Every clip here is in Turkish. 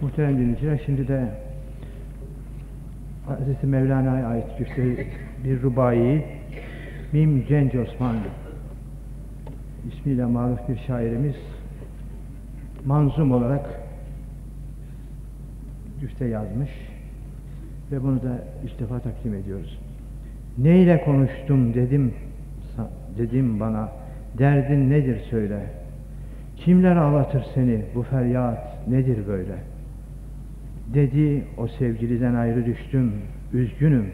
Muhterem dinleyiciler, şimdi de Hz. Mevlana'ya ait bir, bir rubayi Mim Cenci Osman ismiyle maruf bir şairimiz manzum olarak güfte yazmış ve bunu da defa takdim ediyoruz. Neyle konuştum dedim dedim bana derdin nedir söyle kimler ağlatır seni bu feryat nedir böyle dedi o sevgiliden ayrı düştüm üzgünüm.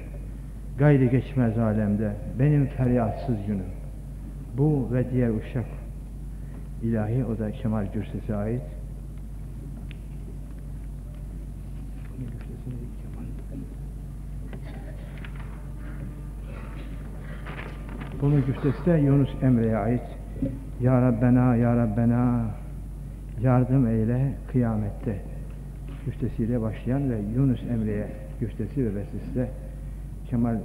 Gayri geçmez alemde benim feryatsız günüm. Bu ve diğer uşak ilahi o da Kemal Gürses'e ait. Bunun güftesi de Yunus Emre'ye ait. Ya Rabbena, Ya Rabbena yardım eyle kıyamette güftesiyle başlayan ve Yunus Emre'ye güftesi ve bestesi Kemal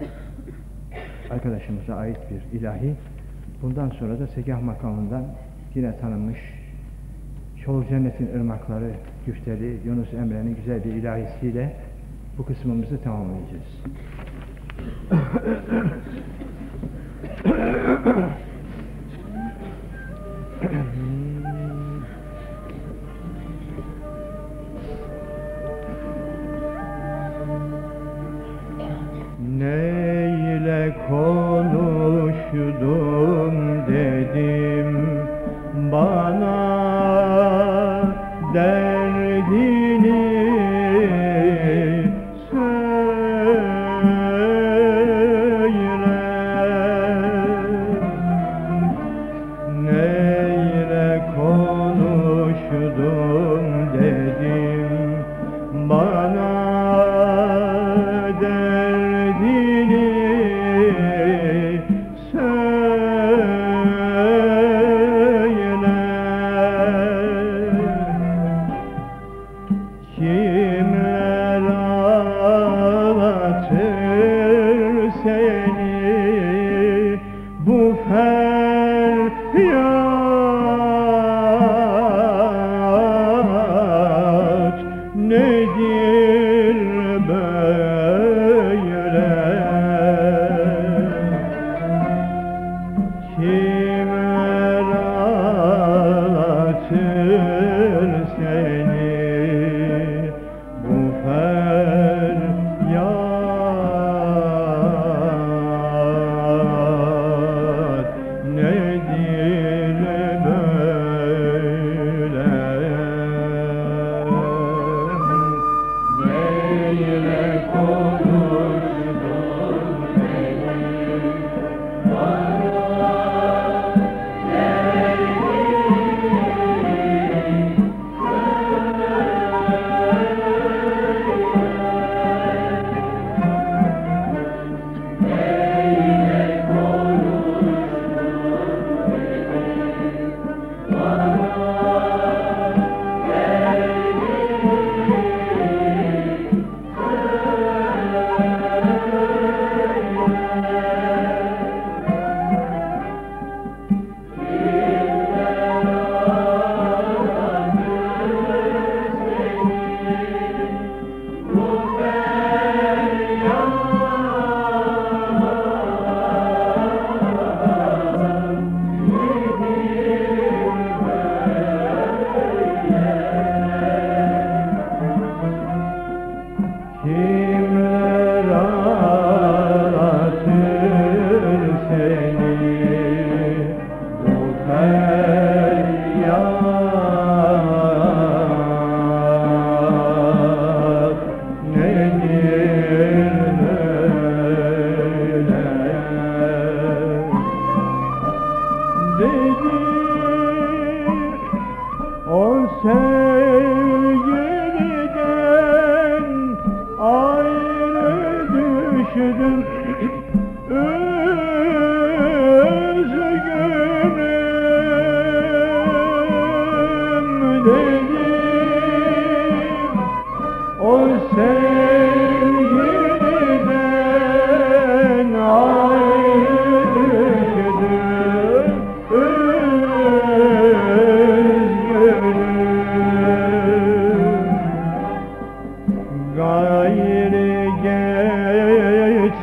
arkadaşımıza ait bir ilahi. Bundan sonra da Segah makamından yine tanınmış Çol Cennetin ırmakları güfteli Yunus Emre'nin güzel bir ilahisiyle bu kısmımızı tamamlayacağız.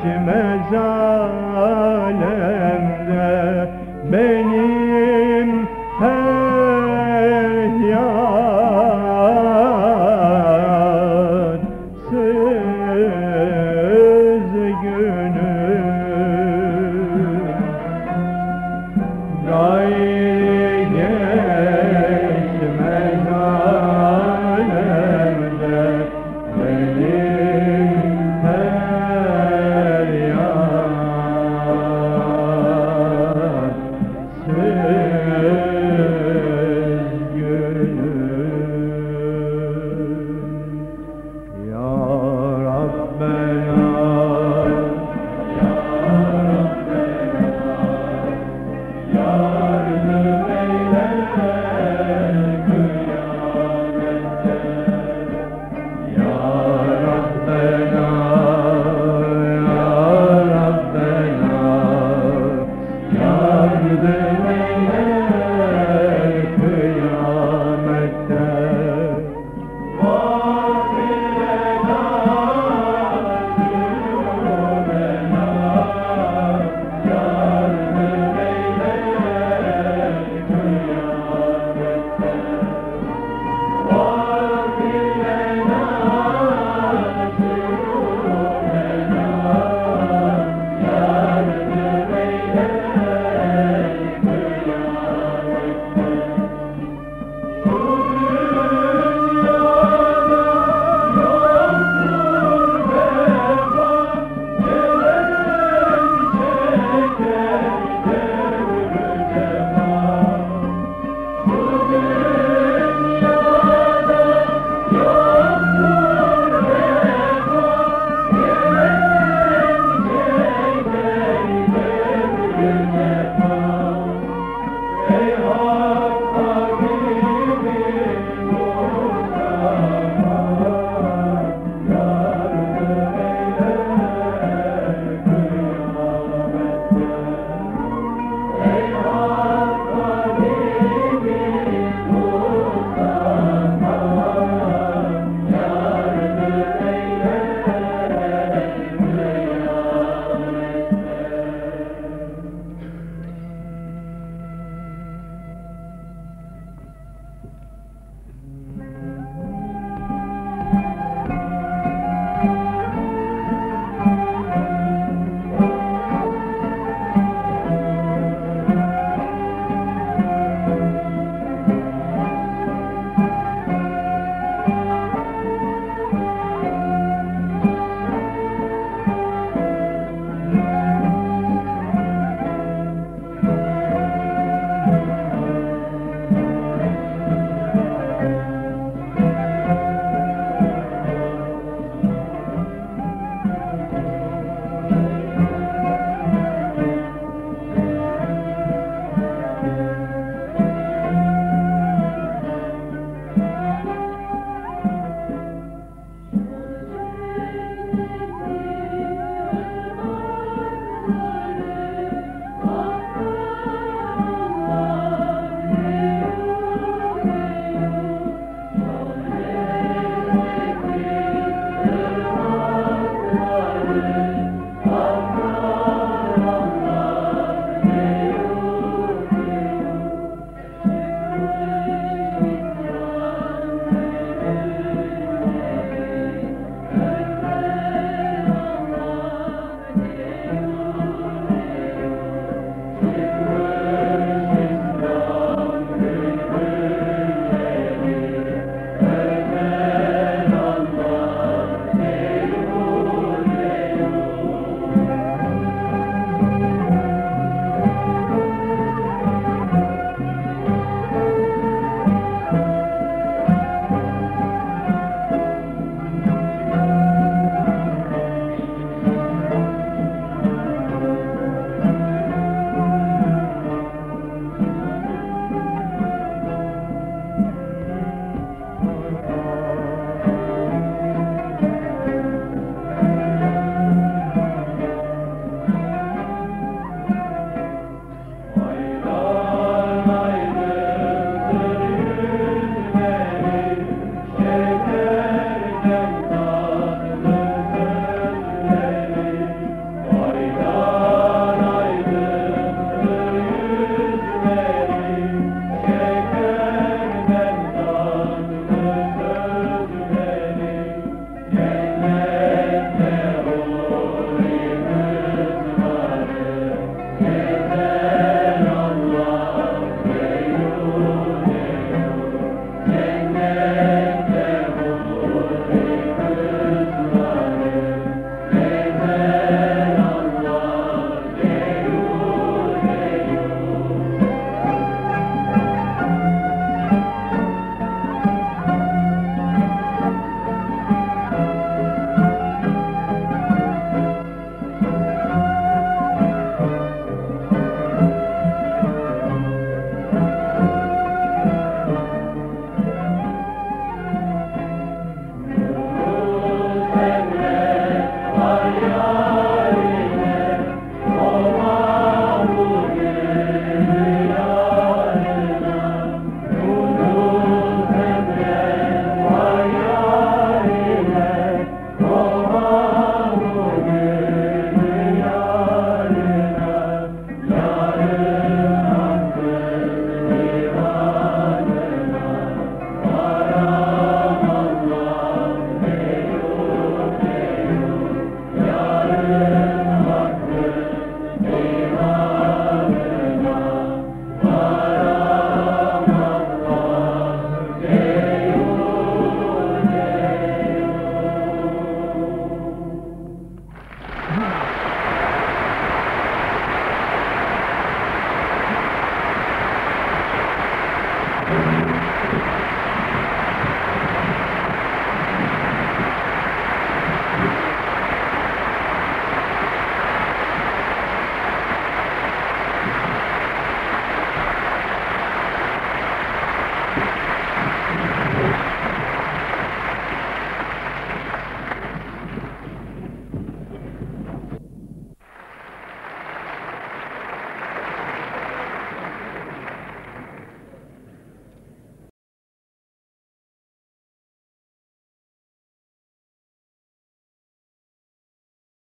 içime can